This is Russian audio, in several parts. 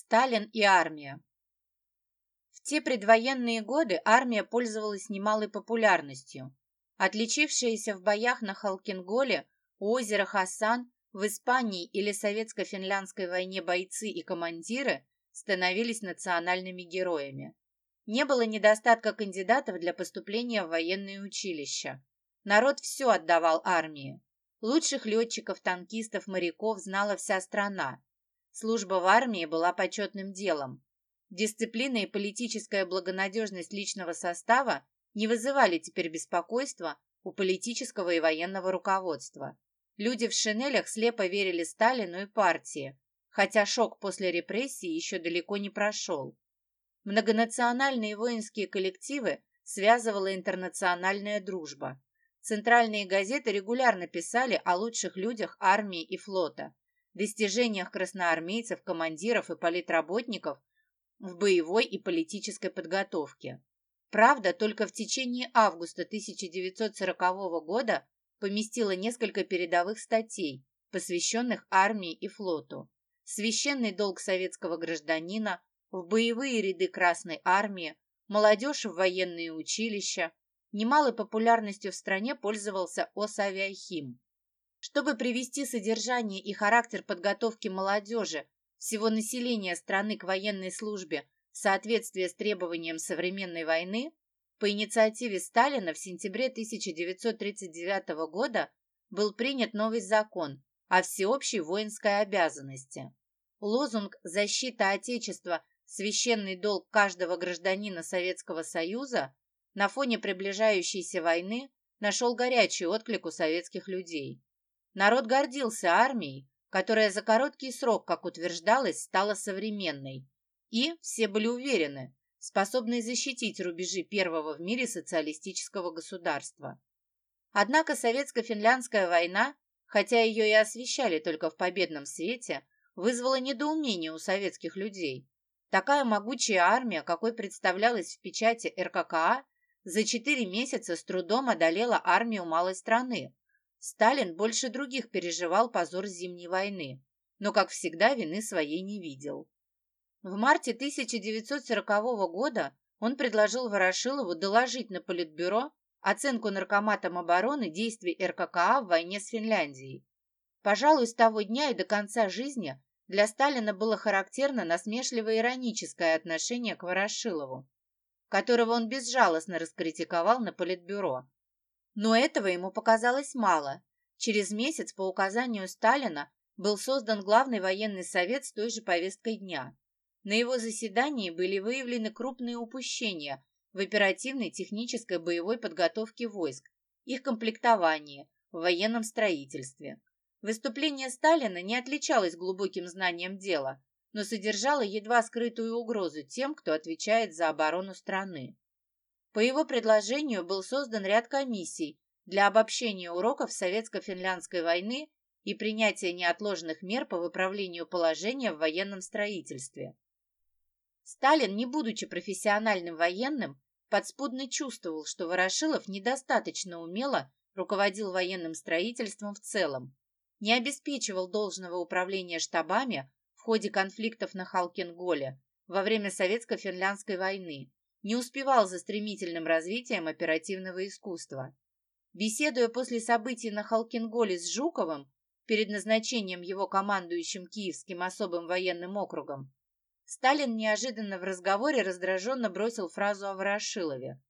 Сталин и армия. В те предвоенные годы армия пользовалась немалой популярностью. Отличившиеся в боях на Халкинголе, у озера Хасан, в Испании или Советско-финляндской войне бойцы и командиры становились национальными героями. Не было недостатка кандидатов для поступления в военные училища. Народ все отдавал армии. Лучших летчиков, танкистов, моряков знала вся страна. Служба в армии была почетным делом. Дисциплина и политическая благонадежность личного состава не вызывали теперь беспокойства у политического и военного руководства. Люди в шинелях слепо верили Сталину и партии, хотя шок после репрессий еще далеко не прошел. Многонациональные воинские коллективы связывала интернациональная дружба. Центральные газеты регулярно писали о лучших людях армии и флота достижениях красноармейцев, командиров и политработников в боевой и политической подготовке. Правда, только в течение августа 1940 года поместила несколько передовых статей, посвященных армии и флоту. Священный долг советского гражданина, в боевые ряды Красной армии, молодежь в военные училища. Немалой популярностью в стране пользовался ОСАвиахим. Чтобы привести содержание и характер подготовки молодежи, всего населения страны к военной службе в соответствии с требованием современной войны, по инициативе Сталина в сентябре 1939 года был принят новый закон о всеобщей воинской обязанности. Лозунг «Защита Отечества. Священный долг каждого гражданина Советского Союза» на фоне приближающейся войны нашел горячий отклик у советских людей. Народ гордился армией, которая за короткий срок, как утверждалось, стала современной. И, все были уверены, способной защитить рубежи первого в мире социалистического государства. Однако советско-финляндская война, хотя ее и освещали только в победном свете, вызвала недоумение у советских людей. Такая могучая армия, какой представлялась в печати РККА, за четыре месяца с трудом одолела армию малой страны, Сталин больше других переживал позор Зимней войны, но, как всегда, вины своей не видел. В марте 1940 года он предложил Ворошилову доложить на Политбюро оценку наркоматом обороны действий РККА в войне с Финляндией. Пожалуй, с того дня и до конца жизни для Сталина было характерно насмешливо-ироническое отношение к Ворошилову, которого он безжалостно раскритиковал на Политбюро. Но этого ему показалось мало. Через месяц по указанию Сталина был создан Главный военный совет с той же повесткой дня. На его заседании были выявлены крупные упущения в оперативной технической боевой подготовке войск, их комплектовании, в военном строительстве. Выступление Сталина не отличалось глубоким знанием дела, но содержало едва скрытую угрозу тем, кто отвечает за оборону страны. По его предложению был создан ряд комиссий для обобщения уроков Советско-финляндской войны и принятия неотложных мер по выправлению положения в военном строительстве. Сталин, не будучи профессиональным военным, подспудно чувствовал, что Ворошилов недостаточно умело руководил военным строительством в целом, не обеспечивал должного управления штабами в ходе конфликтов на Халкинголе во время Советско-финляндской войны, не успевал за стремительным развитием оперативного искусства. Беседуя после событий на Халкинголе с Жуковым, перед назначением его командующим Киевским особым военным округом, Сталин неожиданно в разговоре раздраженно бросил фразу о Ворошилове.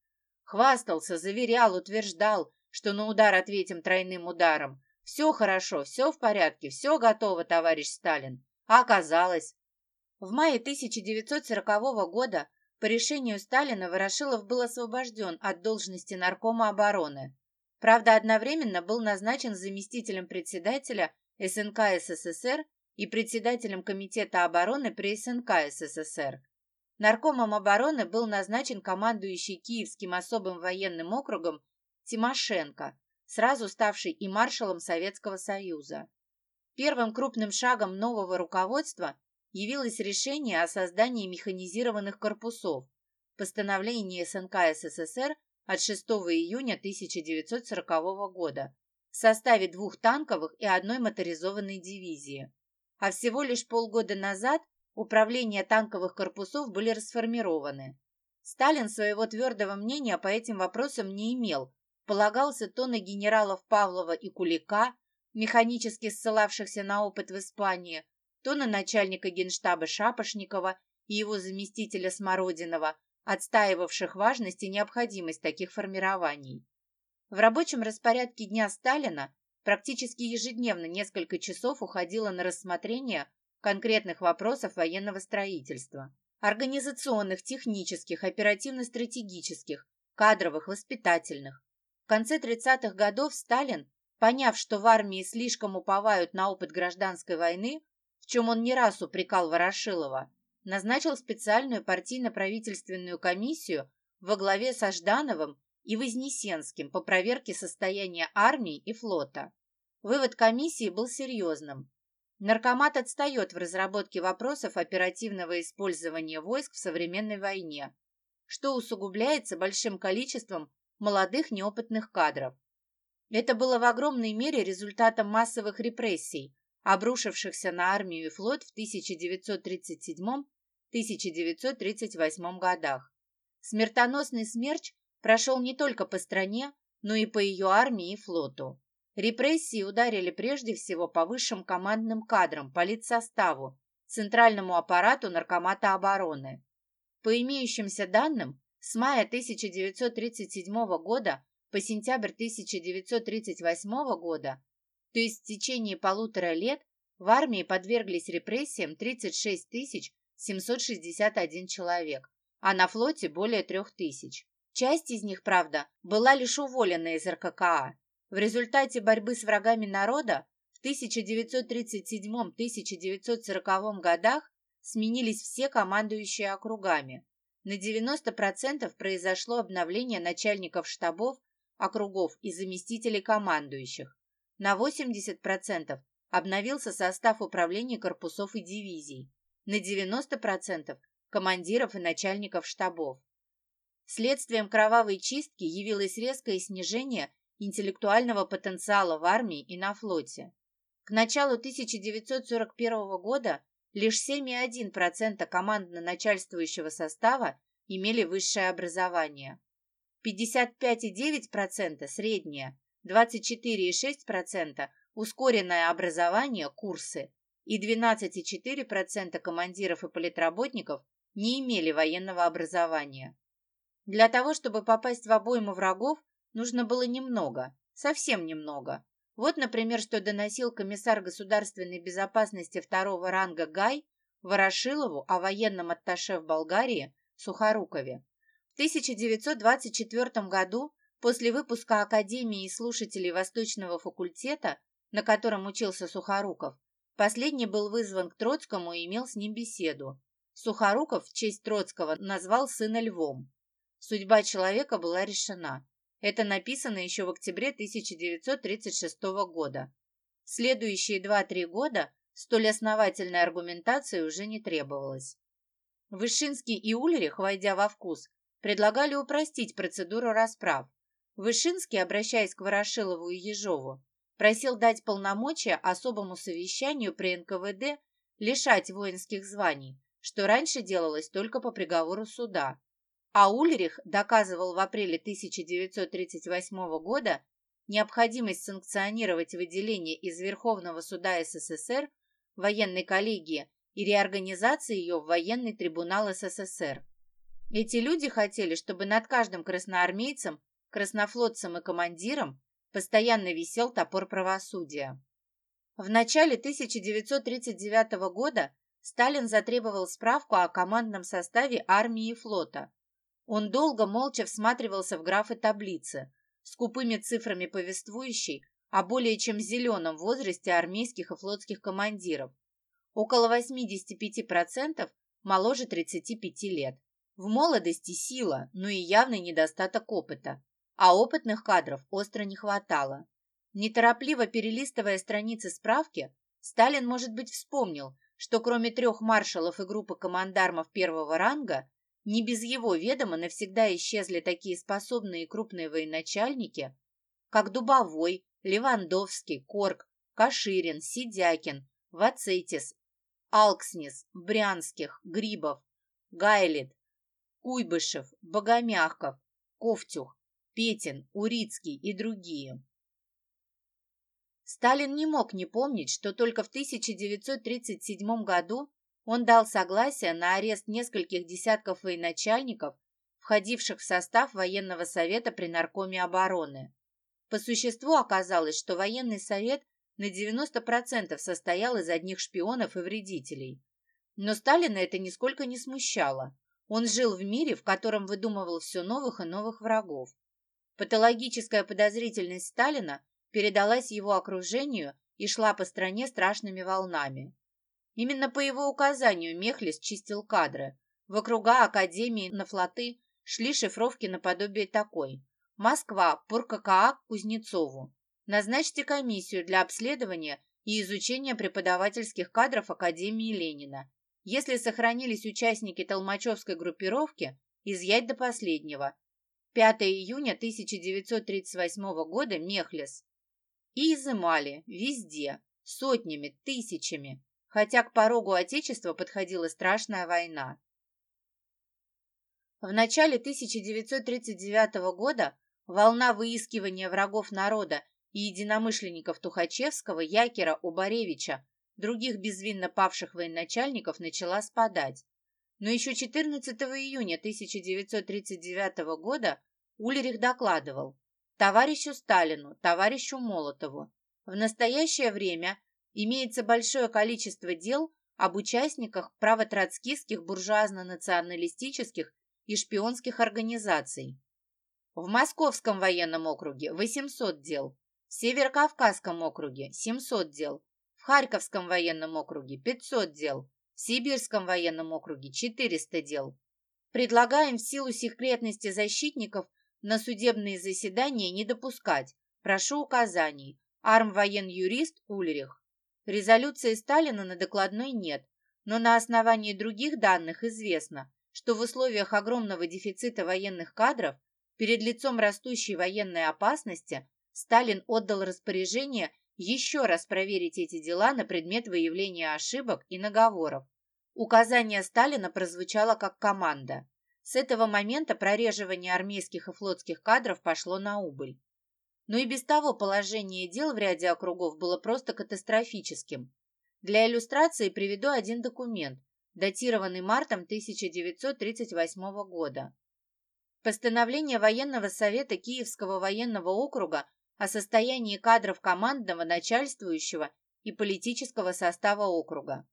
Хвастался, заверял, утверждал, что на удар ответим тройным ударом. Все хорошо, все в порядке, все готово, товарищ Сталин. А оказалось... В мае 1940 года по решению Сталина Ворошилов был освобожден от должности наркома обороны. Правда, одновременно был назначен заместителем председателя СНК СССР и председателем Комитета обороны при СНК СССР. Наркомом обороны был назначен командующий Киевским особым военным округом Тимошенко, сразу ставший и маршалом Советского Союза. Первым крупным шагом нового руководства явилось решение о создании механизированных корпусов, постановление СНК СССР от 6 июня 1940 года в составе двух танковых и одной моторизованной дивизии. А всего лишь полгода назад управления танковых корпусов были расформированы. Сталин своего твердого мнения по этим вопросам не имел, полагался то на генералов Павлова и Кулика, механически ссылавшихся на опыт в Испании, то на начальника генштаба Шапошникова и его заместителя Смородинова, отстаивавших важность и необходимость таких формирований. В рабочем распорядке дня Сталина практически ежедневно несколько часов уходило на рассмотрение конкретных вопросов военного строительства, организационных, технических, оперативно-стратегических, кадровых, воспитательных. В конце 30-х годов Сталин, поняв, что в армии слишком уповают на опыт гражданской войны, в чем он не раз упрекал Ворошилова, назначил специальную партийно-правительственную комиссию во главе со Ждановым и Вознесенским по проверке состояния армии и флота. Вывод комиссии был серьезным. Наркомат отстает в разработке вопросов оперативного использования войск в современной войне, что усугубляется большим количеством молодых неопытных кадров. Это было в огромной мере результатом массовых репрессий, обрушившихся на армию и флот в 1937-1938 годах. Смертоносный смерч прошел не только по стране, но и по ее армии и флоту. Репрессии ударили прежде всего по высшим командным кадрам, политсоставу, центральному аппарату Наркомата обороны. По имеющимся данным, с мая 1937 года по сентябрь 1938 года, то есть в течение полутора лет, в армии подверглись репрессиям 36 761 человек, а на флоте более 3000. Часть из них, правда, была лишь уволена из РККА. В результате борьбы с врагами народа в 1937-1940 годах сменились все командующие округами. На 90% произошло обновление начальников штабов, округов и заместителей командующих. На 80% обновился состав управления корпусов и дивизий. На 90% командиров и начальников штабов. Следствием кровавой чистки явилось резкое снижение интеллектуального потенциала в армии и на флоте. К началу 1941 года лишь 7,1% командно-начальствующего состава имели высшее образование. 55,9% среднее, 24,6% ускоренное образование, курсы и 12,4% командиров и политработников не имели военного образования. Для того, чтобы попасть в обойму врагов, нужно было немного, совсем немного. Вот, например, что доносил комиссар государственной безопасности второго ранга Гай Ворошилову о военном атташе в Болгарии Сухорукове. В 1924 году, после выпуска Академии слушателей Восточного факультета, на котором учился Сухоруков, последний был вызван к Троцкому и имел с ним беседу. Сухоруков в честь Троцкого назвал сына Львом. Судьба человека была решена. Это написано еще в октябре 1936 года. Следующие 2-3 года столь основательной аргументации уже не требовалось. Вышинский и Ульрих, войдя во вкус, предлагали упростить процедуру расправ. Вышинский, обращаясь к Ворошилову и Ежову, просил дать полномочия особому совещанию при НКВД лишать воинских званий, что раньше делалось только по приговору суда. А Ульрих доказывал в апреле 1938 года необходимость санкционировать выделение из Верховного суда СССР военной коллегии и реорганизации ее в военный трибунал СССР. Эти люди хотели, чтобы над каждым красноармейцем, краснофлотцем и командиром постоянно висел топор правосудия. В начале 1939 года Сталин затребовал справку о командном составе армии и флота. Он долго молча всматривался в графы таблицы, скупыми цифрами повествующей о более чем зеленом возрасте армейских и флотских командиров. Около 85% моложе 35 лет. В молодости сила, но и явный недостаток опыта, а опытных кадров остро не хватало. Неторопливо перелистывая страницы справки, Сталин, может быть, вспомнил, что кроме трех маршалов и группы командармов первого ранга, не без его ведома навсегда исчезли такие способные и крупные военачальники, как Дубовой, Левандовский, Корк, Каширин, Сидякин, Вацетис, Алкснис, Брянских, Грибов, Гайлит, Куйбышев, Богомягков, Ковтюх, Петин, Урицкий и другие. Сталин не мог не помнить, что только в 1937 году он дал согласие на арест нескольких десятков военачальников, входивших в состав военного совета при Наркоме обороны. По существу оказалось, что военный совет на 90% состоял из одних шпионов и вредителей. Но Сталина это нисколько не смущало. Он жил в мире, в котором выдумывал все новых и новых врагов. Патологическая подозрительность Сталина передалась его окружению и шла по стране страшными волнами. Именно по его указанию Мехлис чистил кадры. В округа Академии на флоты шли шифровки наподобие такой. Москва, ПурККА Кузнецову. Назначьте комиссию для обследования и изучения преподавательских кадров Академии Ленина. Если сохранились участники толмачевской группировки, изъять до последнего. 5 июня 1938 года Мехлис. И изымали везде, сотнями, тысячами, хотя к порогу Отечества подходила страшная война. В начале 1939 года волна выискивания врагов народа и единомышленников Тухачевского, Якера, Убаревича, других безвинно павших военачальников начала спадать. Но еще 14 июня 1939 года Ульрих докладывал, товарищу Сталину, товарищу Молотову. В настоящее время имеется большое количество дел об участниках правотроцкистских буржуазно-националистических и шпионских организаций. В Московском военном округе 800 дел, в Северокавказском округе 700 дел, в Харьковском военном округе 500 дел, Сибирском военном округе 400 дел. Предлагаем в силу секретности защитников на судебные заседания не допускать. Прошу указаний. Армвоен-юрист Ульрих. Резолюции Сталина на докладной нет, но на основании других данных известно, что в условиях огромного дефицита военных кадров перед лицом растущей военной опасности Сталин отдал распоряжение еще раз проверить эти дела на предмет выявления ошибок и наговоров. Указание Сталина прозвучало как команда. С этого момента прореживание армейских и флотских кадров пошло на убыль. Но и без того положение дел в ряде округов было просто катастрофическим. Для иллюстрации приведу один документ, датированный мартом 1938 года. Постановление Военного совета Киевского военного округа о состоянии кадров командного, начальствующего и политического состава округа.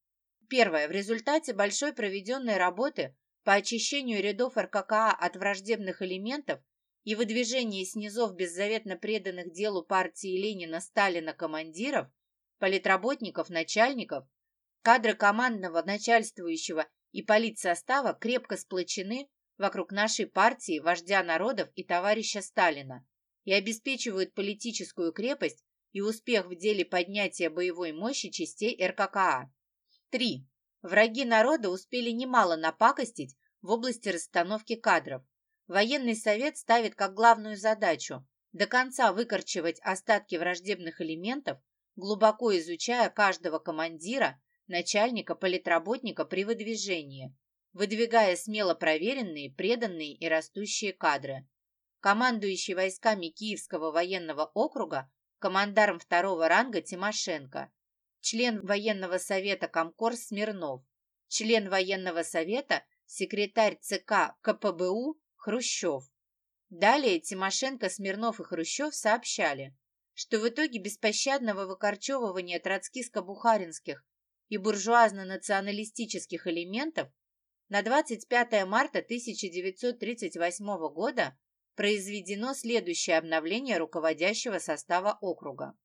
Первое. В результате большой проведенной работы по очищению рядов РККА от враждебных элементов и выдвижении снизов беззаветно преданных делу партии Ленина Сталина командиров, политработников, начальников, кадры командного, начальствующего и политсостава крепко сплочены вокруг нашей партии, вождя народов и товарища Сталина и обеспечивают политическую крепость и успех в деле поднятия боевой мощи частей РККА. 3. Враги народа успели немало напакостить в области расстановки кадров. Военный совет ставит как главную задачу до конца выкорчевать остатки враждебных элементов, глубоко изучая каждого командира, начальника, политработника при выдвижении, выдвигая смело проверенные, преданные и растущие кадры. Командующий войсками Киевского военного округа, командарм второго ранга Тимошенко, член военного совета Комкор Смирнов, член военного совета, секретарь ЦК КПБУ Хрущев. Далее Тимошенко, Смирнов и Хрущев сообщали, что в итоге беспощадного выкорчевывания троцкистско-бухаринских и буржуазно-националистических элементов на 25 марта 1938 года произведено следующее обновление руководящего состава округа.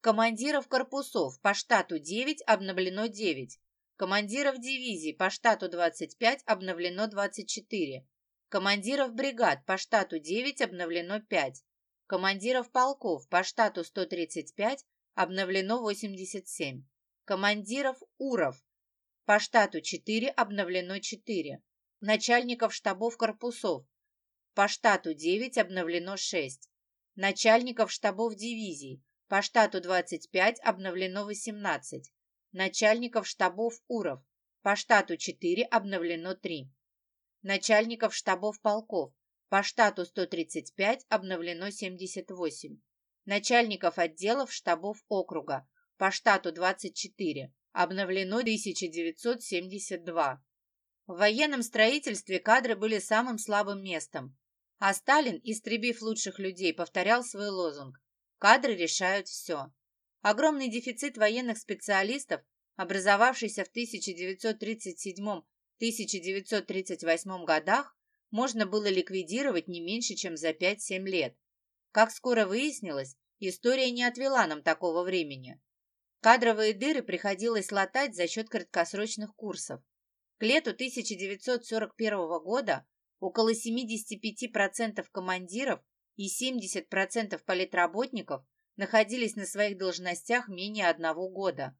Командиров корпусов по штату 9 обновлено 9. Командиров дивизий по штату 25 обновлено 24. Командиров бригад по штату 9 обновлено 5. Командиров полков по штату 135 обновлено 87. Командиров УРов по штату 4 обновлено 4. Начальников штабов корпусов по штату 9 обновлено 6. Начальников штабов дивизий по штату 25 обновлено 18. Начальников штабов УРов по штату 4 обновлено 3. Начальников штабов полков по штату 135 обновлено 78. Начальников отделов штабов округа по штату 24 обновлено 1972. В военном строительстве кадры были самым слабым местом, а Сталин, истребив лучших людей, повторял свой лозунг «Кадры решают все». Огромный дефицит военных специалистов, образовавшийся в 1937-1938 годах, можно было ликвидировать не меньше, чем за 5-7 лет. Как скоро выяснилось, история не отвела нам такого времени. Кадровые дыры приходилось латать за счет краткосрочных курсов. К лету 1941 года около 75% командиров и 70% политработников находились на своих должностях менее одного года.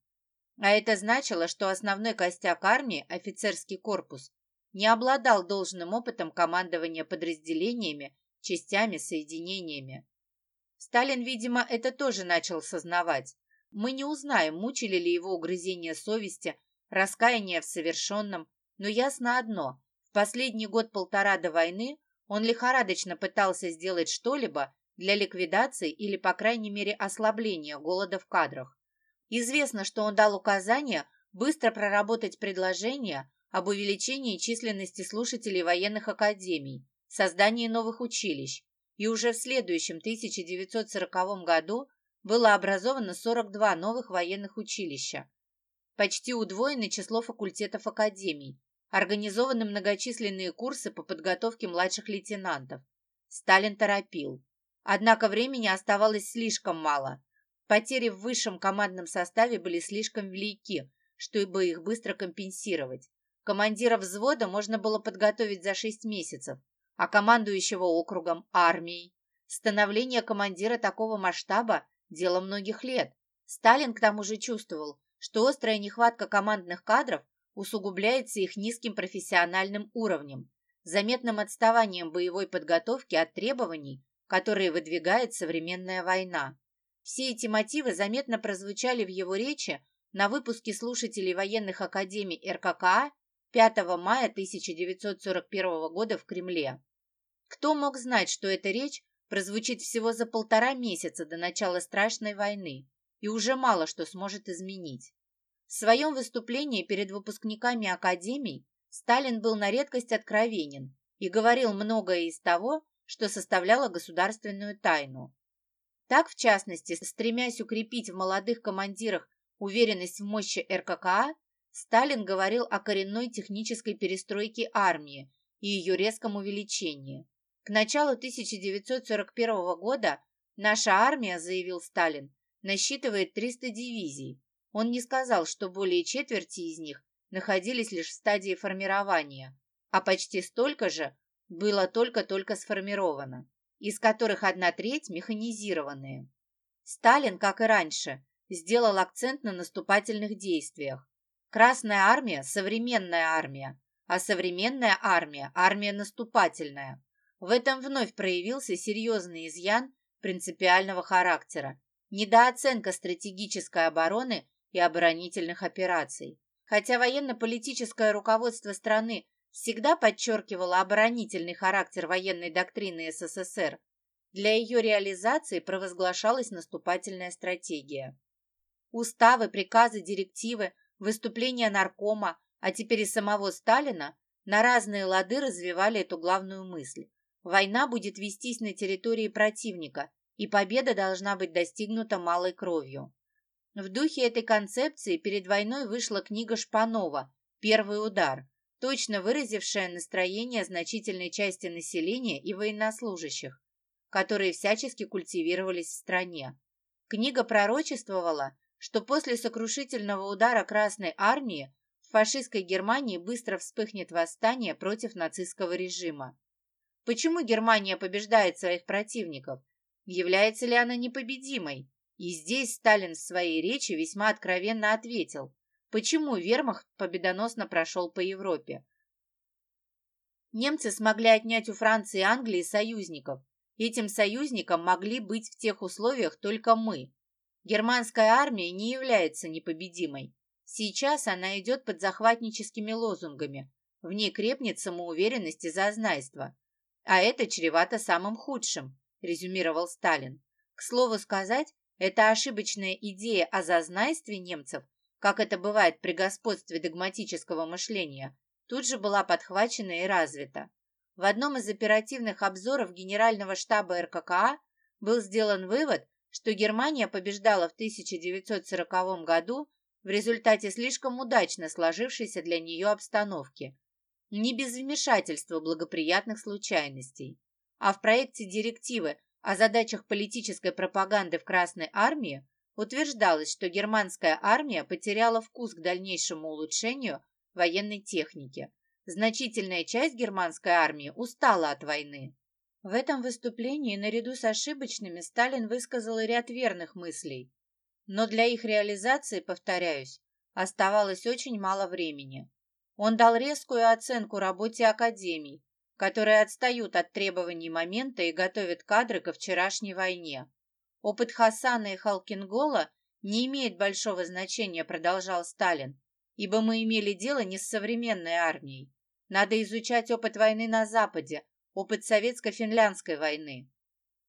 А это значило, что основной костяк армии, офицерский корпус, не обладал должным опытом командования подразделениями, частями, соединениями. Сталин, видимо, это тоже начал сознавать. Мы не узнаем, мучили ли его угрызения совести раскаяние в совершенном, но ясно одно – последний год-полтора до войны он лихорадочно пытался сделать что-либо для ликвидации или, по крайней мере, ослабления голода в кадрах. Известно, что он дал указание быстро проработать предложение об увеличении численности слушателей военных академий, создании новых училищ, и уже в следующем 1940 году было образовано 42 новых военных училища, Почти удвоено число факультетов академий. Организованы многочисленные курсы по подготовке младших лейтенантов. Сталин торопил. Однако времени оставалось слишком мало. Потери в высшем командном составе были слишком велики, чтобы их быстро компенсировать. Командира взвода можно было подготовить за 6 месяцев, а командующего округом, армией. Становление командира такого масштаба – дело многих лет. Сталин к тому же чувствовал, что острая нехватка командных кадров усугубляется их низким профессиональным уровнем, заметным отставанием боевой подготовки от требований, которые выдвигает современная война. Все эти мотивы заметно прозвучали в его речи на выпуске слушателей военных академий РККА 5 мая 1941 года в Кремле. Кто мог знать, что эта речь прозвучит всего за полтора месяца до начала страшной войны? и уже мало что сможет изменить. В своем выступлении перед выпускниками академий Сталин был на редкость откровенен и говорил многое из того, что составляло государственную тайну. Так, в частности, стремясь укрепить в молодых командирах уверенность в мощи РККА, Сталин говорил о коренной технической перестройке армии и ее резком увеличении. К началу 1941 года наша армия, заявил Сталин, насчитывает 300 дивизий. Он не сказал, что более четверти из них находились лишь в стадии формирования, а почти столько же было только-только сформировано, из которых одна треть механизированные. Сталин, как и раньше, сделал акцент на наступательных действиях. Красная армия – современная армия, а современная армия – армия наступательная. В этом вновь проявился серьезный изъян принципиального характера недооценка стратегической обороны и оборонительных операций. Хотя военно-политическое руководство страны всегда подчеркивало оборонительный характер военной доктрины СССР, для ее реализации провозглашалась наступательная стратегия. Уставы, приказы, директивы, выступления наркома, а теперь и самого Сталина на разные лады развивали эту главную мысль. Война будет вестись на территории противника, и победа должна быть достигнута малой кровью. В духе этой концепции перед войной вышла книга Шпанова «Первый удар», точно выразившая настроение значительной части населения и военнослужащих, которые всячески культивировались в стране. Книга пророчествовала, что после сокрушительного удара Красной Армии в фашистской Германии быстро вспыхнет восстание против нацистского режима. Почему Германия побеждает своих противников? Является ли она непобедимой? И здесь Сталин в своей речи весьма откровенно ответил, почему вермахт победоносно прошел по Европе. Немцы смогли отнять у Франции и Англии союзников. Этим союзником могли быть в тех условиях только мы. Германская армия не является непобедимой. Сейчас она идет под захватническими лозунгами. В ней крепнет самоуверенность и зазнайство. А это чревато самым худшим, резюмировал Сталин. К слову сказать, эта ошибочная идея о зазнайстве немцев, как это бывает при господстве догматического мышления, тут же была подхвачена и развита. В одном из оперативных обзоров Генерального штаба РККА был сделан вывод, что Германия побеждала в 1940 году в результате слишком удачно сложившейся для нее обстановки, не без вмешательства благоприятных случайностей. А в проекте директивы о задачах политической пропаганды в Красной армии утверждалось, что германская армия потеряла вкус к дальнейшему улучшению военной техники. Значительная часть германской армии устала от войны. В этом выступлении наряду с ошибочными Сталин высказал ряд верных мыслей, но для их реализации, повторяюсь, оставалось очень мало времени. Он дал резкую оценку работе академий, которые отстают от требований момента и готовят кадры ко вчерашней войне. Опыт Хасана и Халкингола не имеет большого значения, продолжал Сталин, ибо мы имели дело не с современной армией. Надо изучать опыт войны на Западе, опыт советско-финляндской войны.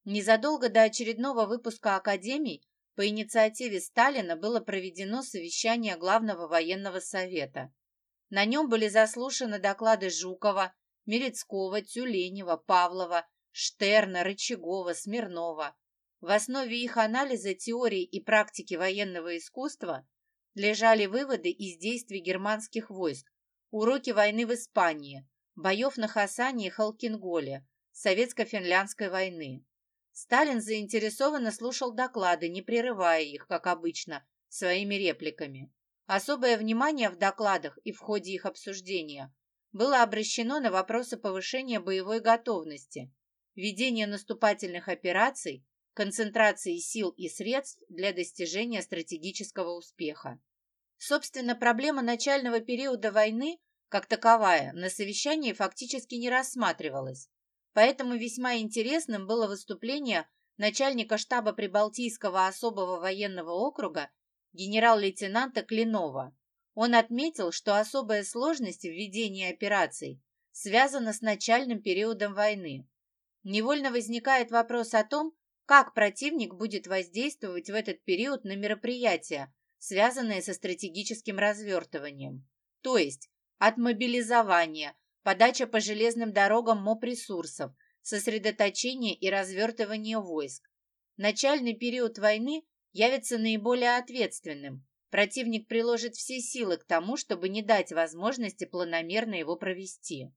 Незадолго до очередного выпуска Академий по инициативе Сталина было проведено совещание Главного военного совета. На нем были заслушаны доклады Жукова, Мерецкого, Тюленева, Павлова, Штерна, Рычагова, Смирнова. В основе их анализа теории и практики военного искусства лежали выводы из действий германских войск, уроки войны в Испании, боев на Хасане и Халкинголе, советско-финляндской войны. Сталин заинтересованно слушал доклады, не прерывая их, как обычно, своими репликами. Особое внимание в докладах и в ходе их обсуждения было обращено на вопросы повышения боевой готовности, ведения наступательных операций, концентрации сил и средств для достижения стратегического успеха. Собственно, проблема начального периода войны как таковая, на совещании фактически не рассматривалась. Поэтому весьма интересным было выступление начальника штаба Прибалтийского особого военного округа генерал-лейтенанта Клинова. Он отметил, что особая сложность в операций связана с начальным периодом войны. Невольно возникает вопрос о том, как противник будет воздействовать в этот период на мероприятия, связанные со стратегическим развертыванием. То есть от мобилизования, подача по железным дорогам МОП-ресурсов, сосредоточение и развертывание войск. Начальный период войны явится наиболее ответственным. Противник приложит все силы к тому, чтобы не дать возможности планомерно его провести.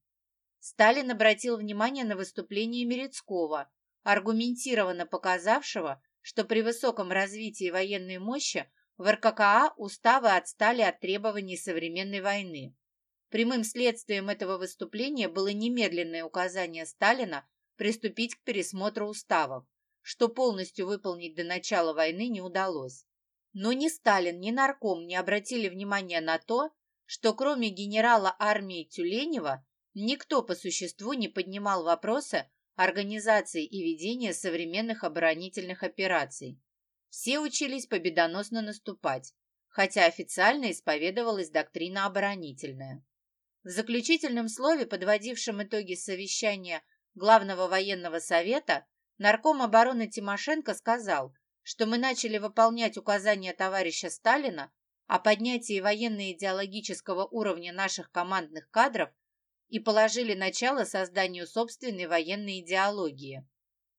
Сталин обратил внимание на выступление Мерецкого, аргументированно показавшего, что при высоком развитии военной мощи в РККА уставы отстали от требований современной войны. Прямым следствием этого выступления было немедленное указание Сталина приступить к пересмотру уставов, что полностью выполнить до начала войны не удалось. Но ни Сталин, ни нарком не обратили внимания на то, что кроме генерала армии Тюленева никто по существу не поднимал вопросы организации и ведения современных оборонительных операций. Все учились победоносно наступать, хотя официально исповедовалась доктрина оборонительная. В заключительном слове, подводившем итоги совещания Главного военного совета, нарком обороны Тимошенко сказал, что мы начали выполнять указания товарища Сталина о поднятии военно-идеологического уровня наших командных кадров и положили начало созданию собственной военной идеологии.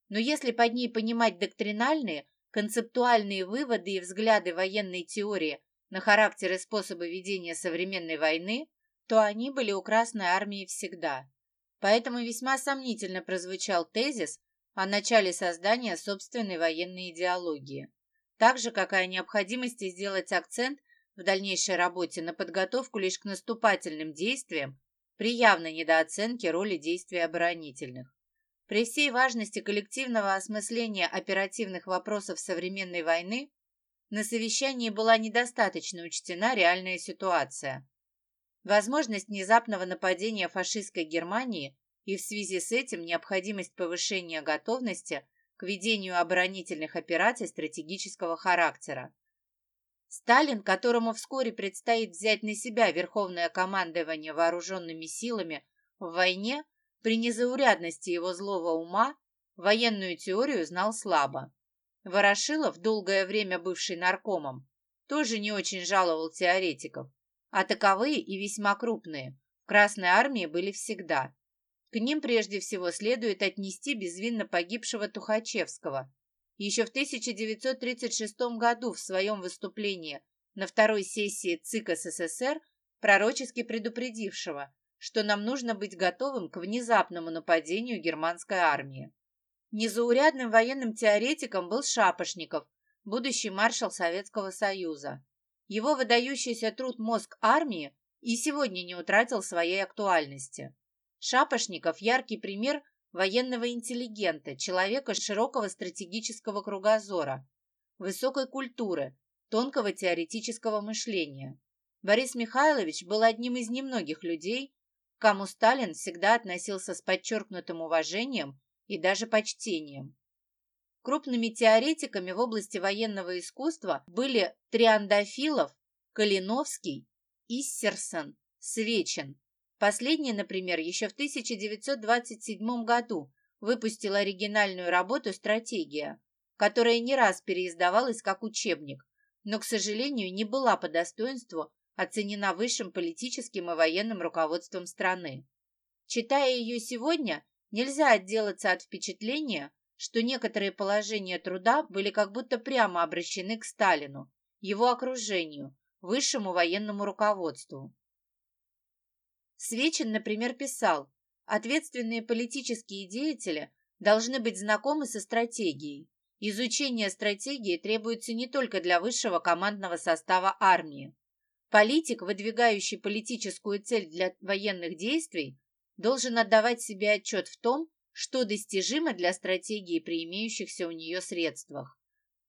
Но если под ней понимать доктринальные, концептуальные выводы и взгляды военной теории на характер и способы ведения современной войны, то они были у Красной Армии всегда. Поэтому весьма сомнительно прозвучал тезис о начале создания собственной военной идеологии, так же, как и о необходимости сделать акцент в дальнейшей работе на подготовку лишь к наступательным действиям при явной недооценке роли действий оборонительных. При всей важности коллективного осмысления оперативных вопросов современной войны на совещании была недостаточно учтена реальная ситуация. Возможность внезапного нападения фашистской Германии и в связи с этим необходимость повышения готовности к ведению оборонительных операций стратегического характера. Сталин, которому вскоре предстоит взять на себя верховное командование вооруженными силами в войне, при незаурядности его злого ума, военную теорию знал слабо. Ворошилов, долгое время бывший наркомом, тоже не очень жаловал теоретиков, а таковые и весьма крупные в Красной армии были всегда. К ним прежде всего следует отнести безвинно погибшего Тухачевского, еще в 1936 году в своем выступлении на второй сессии ЦИК СССР пророчески предупредившего, что нам нужно быть готовым к внезапному нападению германской армии. Незаурядным военным теоретиком был Шапошников, будущий маршал Советского Союза. Его выдающийся труд «Мозг армии» и сегодня не утратил своей актуальности. Шапошников – яркий пример военного интеллигента, человека широкого стратегического кругозора, высокой культуры, тонкого теоретического мышления. Борис Михайлович был одним из немногих людей, к кому Сталин всегда относился с подчеркнутым уважением и даже почтением. Крупными теоретиками в области военного искусства были Триандафилов, Калиновский, Иссерсон, Свечин, Последний, например, еще в 1927 году выпустил оригинальную работу «Стратегия», которая не раз переиздавалась как учебник, но, к сожалению, не была по достоинству оценена высшим политическим и военным руководством страны. Читая ее сегодня, нельзя отделаться от впечатления, что некоторые положения труда были как будто прямо обращены к Сталину, его окружению, высшему военному руководству. Свечин, например, писал, ответственные политические деятели должны быть знакомы со стратегией. Изучение стратегии требуется не только для высшего командного состава армии. Политик, выдвигающий политическую цель для военных действий, должен отдавать себе отчет в том, что достижимо для стратегии при имеющихся у нее средствах.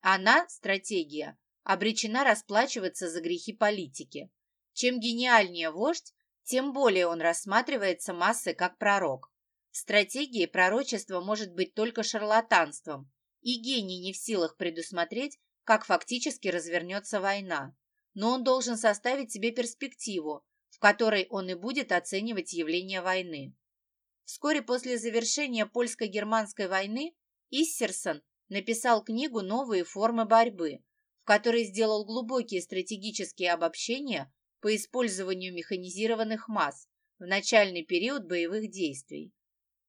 Она, стратегия, обречена расплачиваться за грехи политики. Чем гениальнее вождь, тем более он рассматривается массой как пророк. В стратегии пророчество может быть только шарлатанством, и гений не в силах предусмотреть, как фактически развернется война. Но он должен составить себе перспективу, в которой он и будет оценивать явление войны. Вскоре после завершения польско-германской войны Иссерсон написал книгу «Новые формы борьбы», в которой сделал глубокие стратегические обобщения по использованию механизированных масс в начальный период боевых действий.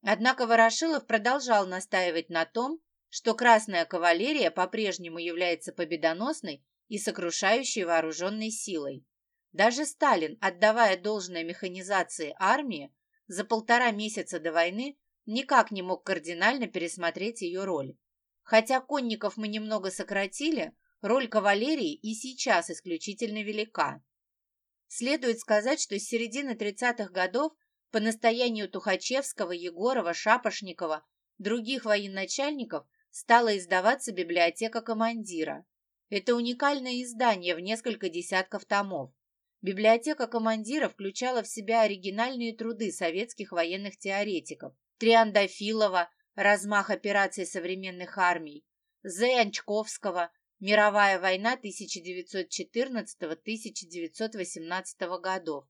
Однако Ворошилов продолжал настаивать на том, что Красная кавалерия по-прежнему является победоносной и сокрушающей вооруженной силой. Даже Сталин, отдавая должное механизации армии, за полтора месяца до войны никак не мог кардинально пересмотреть ее роль. Хотя конников мы немного сократили, роль кавалерии и сейчас исключительно велика. Следует сказать, что с середины 30-х годов по настоянию Тухачевского, Егорова, Шапошникова, других военачальников стала издаваться библиотека командира. Это уникальное издание в несколько десятков томов. Библиотека командира включала в себя оригинальные труды советских военных теоретиков Триандафилова «Размах операций современных армий», Зенчковского Мировая война 1914-1918 годов.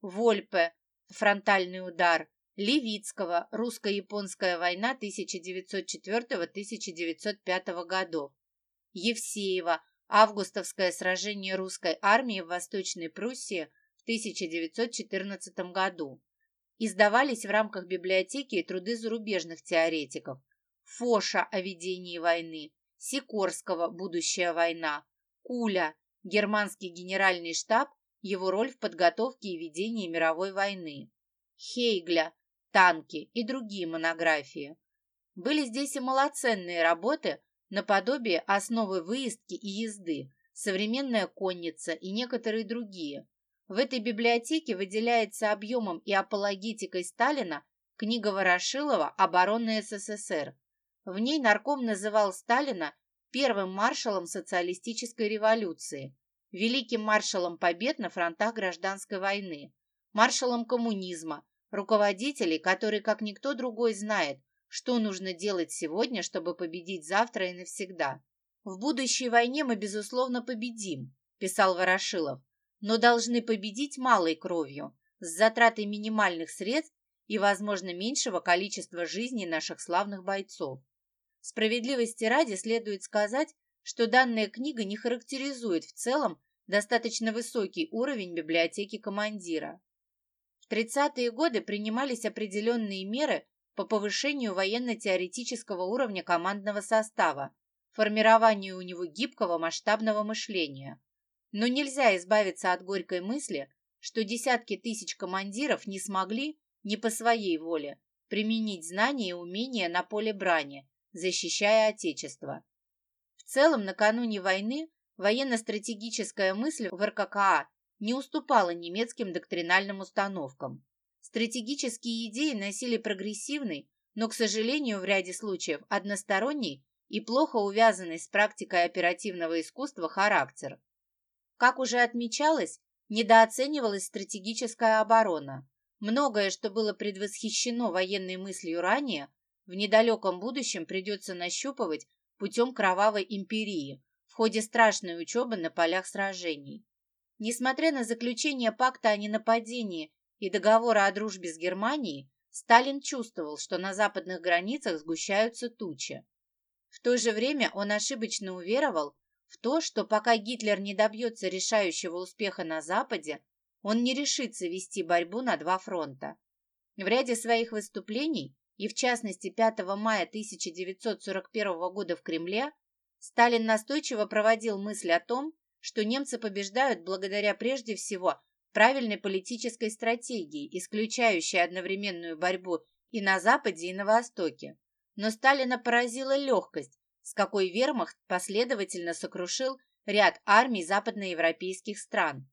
Вольпе. Фронтальный удар. Левицкого. Русско-японская война 1904-1905 годов. Евсеева. Августовское сражение русской армии в Восточной Пруссии в 1914 году. Издавались в рамках библиотеки и труды зарубежных теоретиков. Фоша о ведении войны. Сикорского «Будущая война», Куля, германский генеральный штаб, его роль в подготовке и ведении мировой войны, Хейгля, танки и другие монографии. Были здесь и малоценные работы наподобие основы выездки и езды, современная конница и некоторые другие. В этой библиотеке выделяется объемом и апологетикой Сталина книга Ворошилова «Оборона СССР», в ней нарком называл Сталина первым маршалом социалистической революции, великим маршалом побед на фронтах гражданской войны, маршалом коммунизма, руководителей, который, как никто другой, знает, что нужно делать сегодня, чтобы победить завтра и навсегда. В будущей войне мы, безусловно, победим, писал Ворошилов, но должны победить малой кровью, с затратой минимальных средств и, возможно, меньшего количества жизней наших славных бойцов. Справедливости ради следует сказать, что данная книга не характеризует в целом достаточно высокий уровень библиотеки командира. В 30-е годы принимались определенные меры по повышению военно-теоретического уровня командного состава, формированию у него гибкого масштабного мышления. Но нельзя избавиться от горькой мысли, что десятки тысяч командиров не смогли, не по своей воле, применить знания и умения на поле брани, защищая Отечество. В целом, накануне войны военно-стратегическая мысль в РККА не уступала немецким доктринальным установкам. Стратегические идеи носили прогрессивный, но, к сожалению, в ряде случаев односторонний и плохо увязанный с практикой оперативного искусства характер. Как уже отмечалось, недооценивалась стратегическая оборона. Многое, что было предвосхищено военной мыслью ранее, в недалеком будущем придется нащупывать путем кровавой империи в ходе страшной учебы на полях сражений. Несмотря на заключение пакта о ненападении и договора о дружбе с Германией, Сталин чувствовал, что на западных границах сгущаются тучи. В то же время он ошибочно уверовал в то, что пока Гитлер не добьется решающего успеха на Западе, он не решится вести борьбу на два фронта. В ряде своих выступлений, и в частности 5 мая 1941 года в Кремле, Сталин настойчиво проводил мысль о том, что немцы побеждают благодаря прежде всего правильной политической стратегии, исключающей одновременную борьбу и на Западе, и на Востоке. Но Сталина поразила легкость, с какой вермахт последовательно сокрушил ряд армий западноевропейских стран.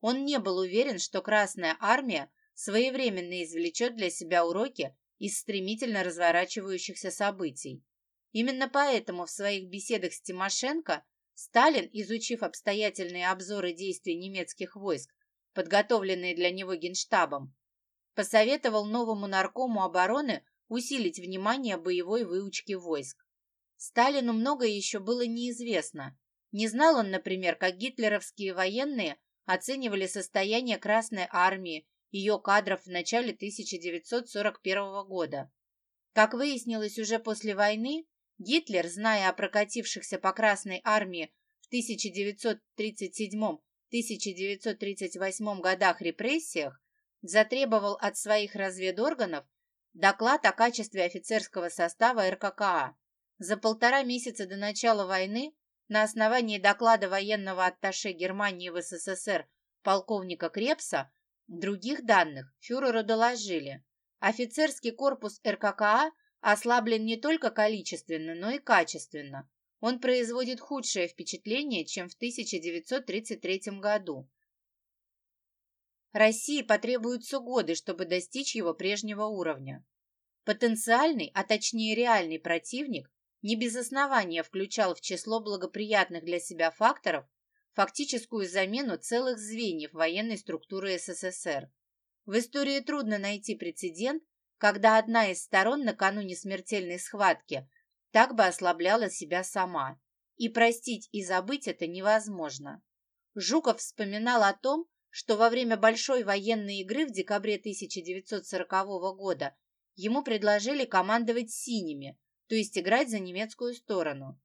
Он не был уверен, что Красная Армия своевременно извлечет для себя уроки из стремительно разворачивающихся событий. Именно поэтому в своих беседах с Тимошенко Сталин, изучив обстоятельные обзоры действий немецких войск, подготовленные для него Генштабом, посоветовал новому наркому обороны усилить внимание боевой выучки войск. Сталину многое еще было неизвестно. Не знал он, например, как гитлеровские военные оценивали состояние Красной Армии, ее кадров в начале 1941 года. Как выяснилось уже после войны, Гитлер, зная о прокатившихся по Красной Армии в 1937-1938 годах репрессиях, затребовал от своих разведорганов доклад о качестве офицерского состава РККА. За полтора месяца до начала войны на основании доклада военного атташе Германии в СССР полковника Крепса других данных фюреру доложили. Офицерский корпус РККА ослаблен не только количественно, но и качественно. Он производит худшее впечатление, чем в 1933 году. России потребуются годы, чтобы достичь его прежнего уровня. Потенциальный, а точнее реальный противник не без основания включал в число благоприятных для себя факторов фактическую замену целых звеньев военной структуры СССР. В истории трудно найти прецедент, когда одна из сторон накануне смертельной схватки так бы ослабляла себя сама. И простить и забыть это невозможно. Жуков вспоминал о том, что во время большой военной игры в декабре 1940 года ему предложили командовать «синими», то есть играть за немецкую сторону.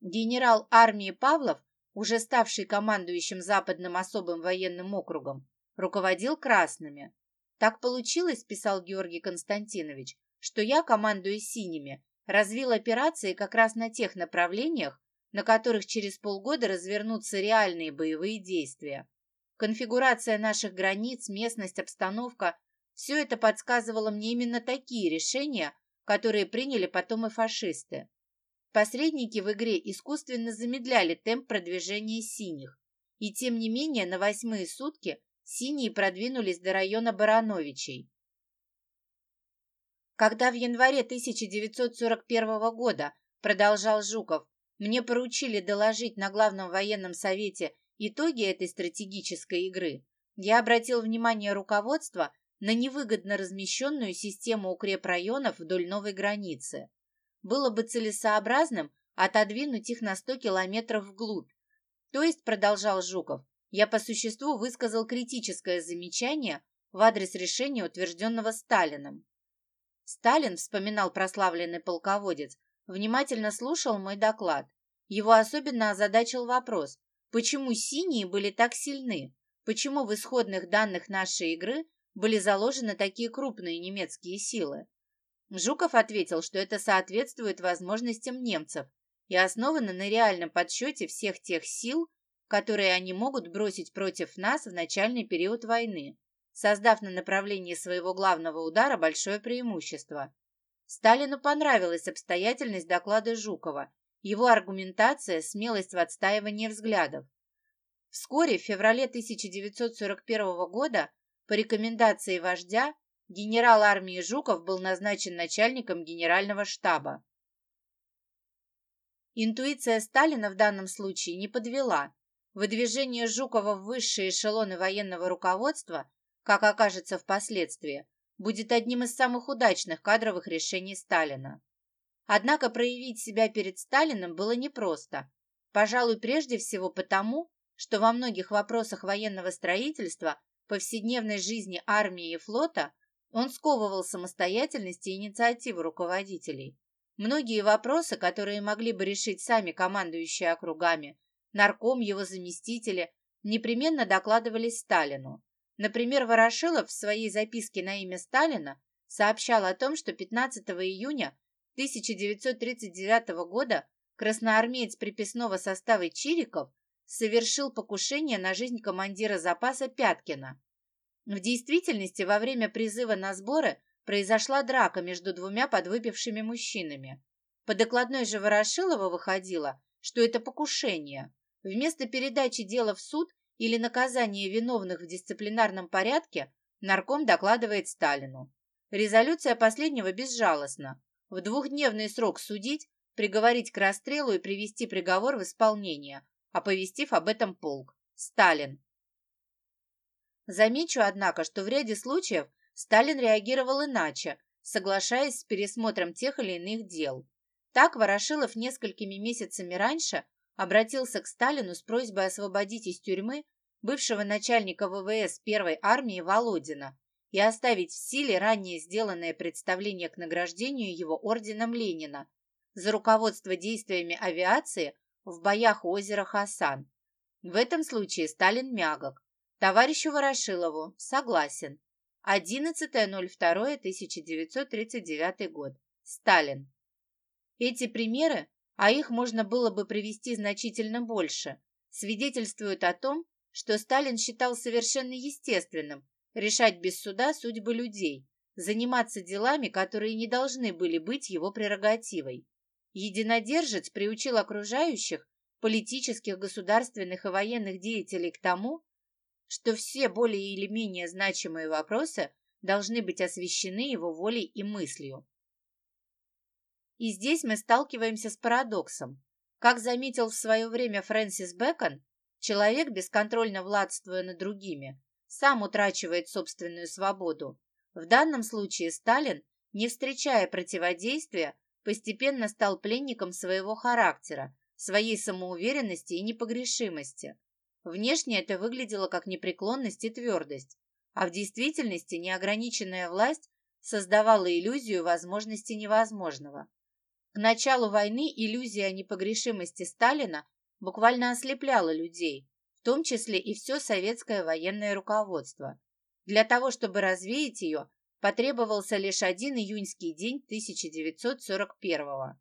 Генерал армии Павлов, уже ставший командующим Западным особым военным округом, руководил красными. Так получилось, писал Георгий Константинович, что я, командуя синими, развил операции как раз на тех направлениях, на которых через полгода развернутся реальные боевые действия. Конфигурация наших границ, местность, обстановка – все это подсказывало мне именно такие решения, которые приняли потом и фашисты. Посредники в игре искусственно замедляли темп продвижения синих, и тем не менее на восьмые сутки синие продвинулись до района Барановичей. Когда в январе 1941 года, продолжал Жуков, мне поручили доложить на Главном военном совете итоги этой стратегической игры, я обратил внимание руководства на невыгодно размещенную систему укрепрайонов вдоль новой границы. Было бы целесообразным отодвинуть их на сто километров вглубь. То есть, продолжал Жуков, я по существу высказал критическое замечание в адрес решения, утвержденного Сталином. Сталин, вспоминал прославленный полководец, внимательно слушал мой доклад. Его особенно озадачил вопрос, почему синие были так сильны, почему в исходных данных нашей игры были заложены такие крупные немецкие силы. Жуков ответил, что это соответствует возможностям немцев и основано на реальном подсчете всех тех сил, которые они могут бросить против нас в начальный период войны, создав на направлении своего главного удара большое преимущество. Сталину понравилась обстоятельность доклада Жукова, его аргументация, смелость в отстаивании взглядов. Вскоре, в феврале 1941 года, по рекомендации вождя, генерал армии Жуков был назначен начальником генерального штаба. Интуиция Сталина в данном случае не подвела. Выдвижение Жукова в высшие эшелоны военного руководства, как окажется впоследствии, будет одним из самых удачных кадровых решений Сталина. Однако проявить себя перед Сталиным было непросто. Пожалуй, прежде всего потому, что во многих вопросах военного строительства, повседневной жизни армии и флота он сковывал самостоятельность и инициативу руководителей. Многие вопросы, которые могли бы решить сами командующие округами, нарком, его заместители, непременно докладывались Сталину. Например, Ворошилов в своей записке на имя Сталина сообщал о том, что 15 июня 1939 года красноармеец приписного состава Чириков совершил покушение на жизнь командира запаса Пяткина. В действительности, во время призыва на сборы произошла драка между двумя подвыпившими мужчинами. По докладной же Ворошилова выходило, что это покушение. Вместо передачи дела в суд или наказания виновных в дисциплинарном порядке нарком докладывает Сталину. Резолюция последнего безжалостна. В двухдневный срок судить, приговорить к расстрелу и привести приговор в исполнение, оповестив об этом полк. Сталин. Замечу, однако, что в ряде случаев Сталин реагировал иначе, соглашаясь с пересмотром тех или иных дел. Так Ворошилов несколькими месяцами раньше обратился к Сталину с просьбой освободить из тюрьмы бывшего начальника ВВС первой армии Володина и оставить в силе ранее сделанное представление к награждению его орденом Ленина за руководство действиями авиации в боях у озера Хасан. В этом случае Сталин мягок. Товарищу Ворошилову согласен. 11.02.1939 год. Сталин. Эти примеры, а их можно было бы привести значительно больше, свидетельствуют о том, что Сталин считал совершенно естественным решать без суда судьбы людей, заниматься делами, которые не должны были быть его прерогативой. Единодержец приучил окружающих, политических, государственных и военных деятелей к тому, что все более или менее значимые вопросы должны быть освещены его волей и мыслью. И здесь мы сталкиваемся с парадоксом. Как заметил в свое время Фрэнсис Бэкон, человек, бесконтрольно владствуя над другими, сам утрачивает собственную свободу. В данном случае Сталин, не встречая противодействия, постепенно стал пленником своего характера, своей самоуверенности и непогрешимости. Внешне это выглядело как непреклонность и твердость, а в действительности неограниченная власть создавала иллюзию возможности невозможного. К началу войны иллюзия непогрешимости Сталина буквально ослепляла людей, в том числе и все советское военное руководство. Для того, чтобы развеять ее, потребовался лишь один июньский день 1941 -го.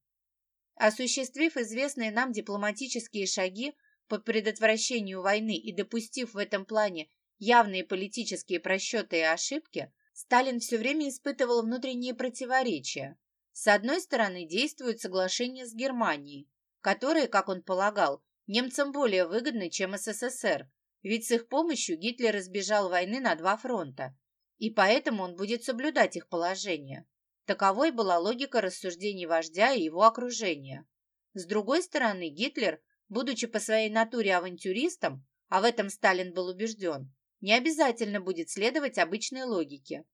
Осуществив известные нам дипломатические шаги по предотвращению войны и допустив в этом плане явные политические просчеты и ошибки, Сталин все время испытывал внутренние противоречия. С одной стороны, действуют соглашения с Германией, которые, как он полагал, немцам более выгодны, чем СССР, ведь с их помощью Гитлер избежал войны на два фронта, и поэтому он будет соблюдать их положение. Таковой была логика рассуждений вождя и его окружения. С другой стороны, Гитлер, будучи по своей натуре авантюристом, а в этом Сталин был убежден, не обязательно будет следовать обычной логике.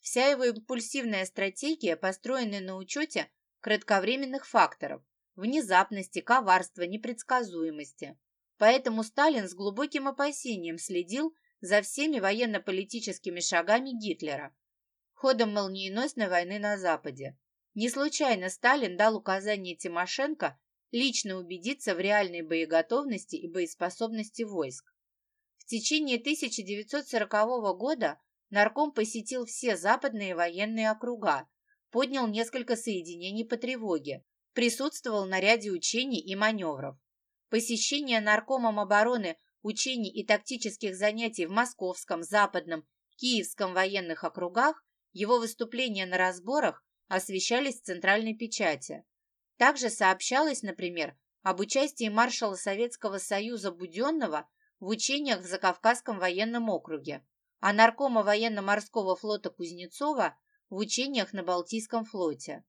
Вся его импульсивная стратегия построена на учете кратковременных факторов, внезапности, коварства, непредсказуемости. Поэтому Сталин с глубоким опасением следил за всеми военно-политическими шагами Гитлера, ходом молниеносной войны на Западе. Не случайно Сталин дал указание Тимошенко лично убедиться в реальной боеготовности и боеспособности войск. В течение 1940 года нарком посетил все западные военные округа, поднял несколько соединений по тревоге, присутствовал на ряде учений и маневров. Посещение наркомом обороны учений и тактических занятий в Московском, Западном, Киевском военных округах, его выступления на разборах освещались в центральной печати. Также сообщалось, например, об участии маршала Советского Союза Буденного в учениях в Закавказском военном округе, а наркома военно-морского флота Кузнецова в учениях на Балтийском флоте.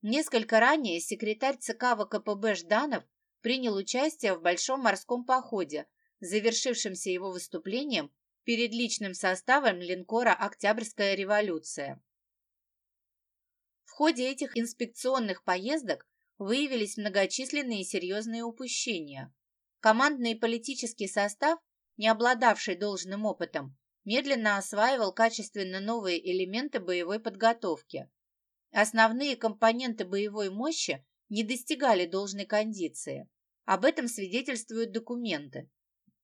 Несколько ранее секретарь ЦК ВКПБ Жданов принял участие в Большом морском походе, завершившемся его выступлением перед личным составом линкора «Октябрьская революция». В ходе этих инспекционных поездок выявились многочисленные серьезные упущения. Командный и политический состав, не обладавший должным опытом, медленно осваивал качественно новые элементы боевой подготовки. Основные компоненты боевой мощи не достигали должной кондиции. Об этом свидетельствуют документы.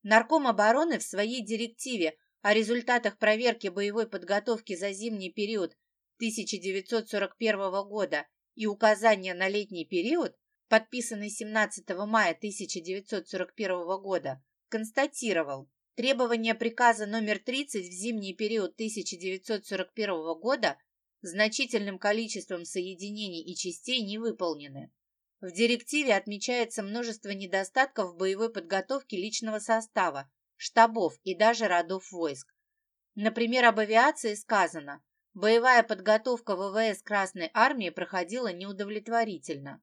Нарком обороны в своей директиве о результатах проверки боевой подготовки за зимний период 1941 года и указания на летний период, подписанный 17 мая 1941 года, констатировал, требования приказа номер 30 в зимний период 1941 года значительным количеством соединений и частей не выполнены. В директиве отмечается множество недостатков в боевой подготовке личного состава, штабов и даже родов войск. Например, об авиации сказано, Боевая подготовка ВВС Красной Армии проходила неудовлетворительно.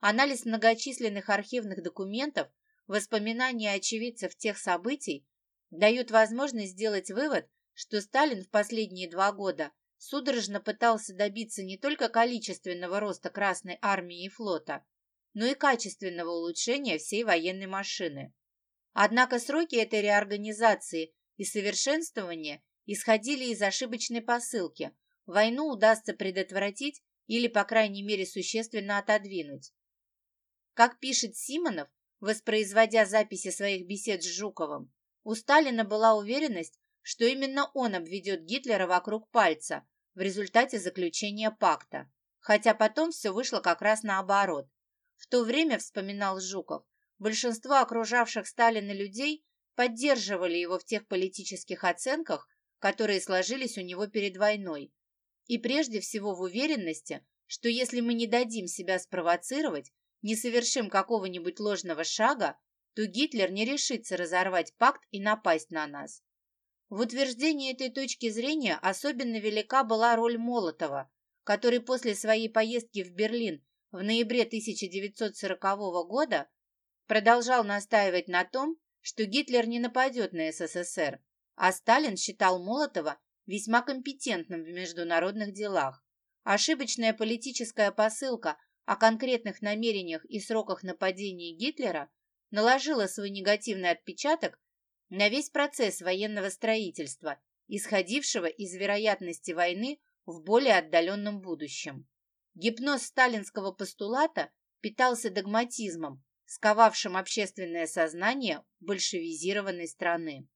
Анализ многочисленных архивных документов, воспоминания очевидцев тех событий дают возможность сделать вывод, что Сталин в последние два года судорожно пытался добиться не только количественного роста Красной Армии и флота, но и качественного улучшения всей военной машины. Однако сроки этой реорганизации и совершенствования исходили из ошибочной посылки. Войну удастся предотвратить или, по крайней мере, существенно отодвинуть. Как пишет Симонов, воспроизводя записи своих бесед с Жуковым, у Сталина была уверенность, что именно он обведет Гитлера вокруг пальца в результате заключения пакта, хотя потом все вышло как раз наоборот. В то время, вспоминал Жуков, большинство окружавших Сталина людей поддерживали его в тех политических оценках, которые сложились у него перед войной. И прежде всего в уверенности, что если мы не дадим себя спровоцировать, не совершим какого-нибудь ложного шага, то Гитлер не решится разорвать пакт и напасть на нас. В утверждении этой точки зрения особенно велика была роль Молотова, который после своей поездки в Берлин в ноябре 1940 года продолжал настаивать на том, что Гитлер не нападет на СССР, а Сталин считал Молотова весьма компетентным в международных делах. Ошибочная политическая посылка о конкретных намерениях и сроках нападения Гитлера наложила свой негативный отпечаток на весь процесс военного строительства, исходившего из вероятности войны в более отдаленном будущем. Гипноз сталинского постулата питался догматизмом, сковавшим общественное сознание большевизированной страны.